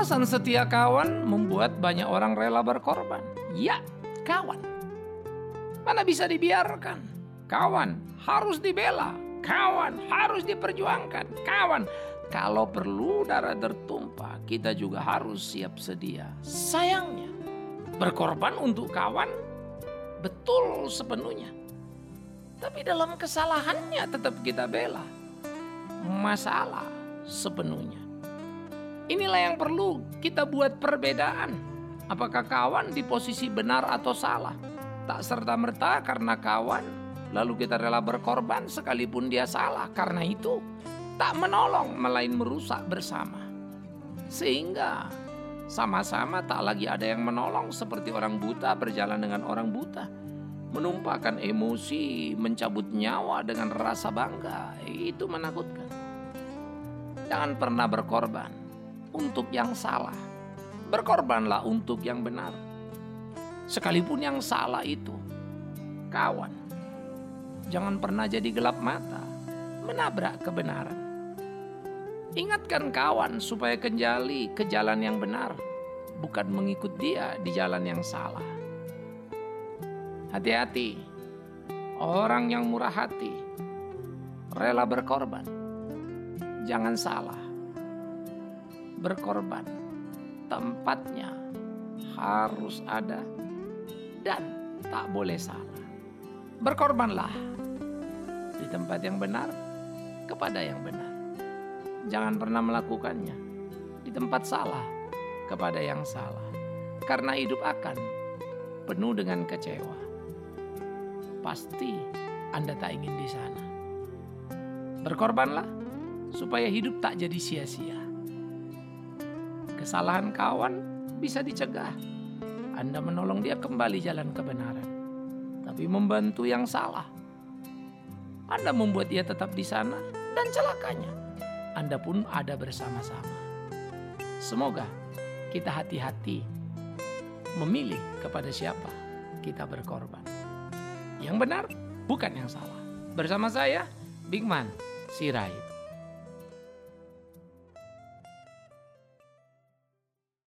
Teman setia kawan membuat banyak orang rela berkorban. Ya, kawan. Mana bisa dibiarkan? Kawan harus dibela. Kawan harus diperjuangkan. Kawan, kalau perlu darah tertumpah, kita juga harus siap sedia. Sayangnya, berkorban untuk kawan betul sepenuhnya. Tapi dalam kesalahannya tetap kita bela. Masalah sepenuhnya. Inilah yang perlu kita buat perbedaan. Apakah kawan di posisi benar atau salah? Tak serta-merta karena kawan, lalu kita rela berkorban sekalipun dia salah. Karena itu, tak menolong melain merusak bersama. Sehingga sama-sama tak lagi ada yang menolong seperti orang buta berjalan dengan orang buta menumpahkan emosi, mencabut nyawa dengan rasa bangga, itu menakutkan. Jangan pernah berkorban untuk yang salah. Berkorbanlah untuk yang benar. Sekalipun yang salah itu kawan. Jangan pernah jadi gelap mata, menabrak kebenaran. Ingatkan kawan supaya kenjali ke jalan yang benar, bukan mengikut dia di jalan yang salah. Hati-hati, orang yang murah hati, rela berkorban. Jangan salah, berkorban tempatnya harus ada dan tak boleh salah. Berkorbanlah di tempat yang benar kepada yang benar. Jangan pernah melakukannya di tempat salah kepada yang salah, karena hidup akan penuh dengan kecewa pasti Anda tak ingin di sana. Berkorbanlah supaya hidup tak jadi sia-sia. Kesalahan kawan bisa dicegah. Anda menolong dia kembali jalan kebenaran. Tapi membantu yang salah. Anda membuat dia tetap di sana dan celakanya. Anda pun ada bersama-sama. Semoga kita hati-hati memilih kepada siapa kita berkorban yang benar, bukan yang salah. Bersama saya, Big Man Sirait.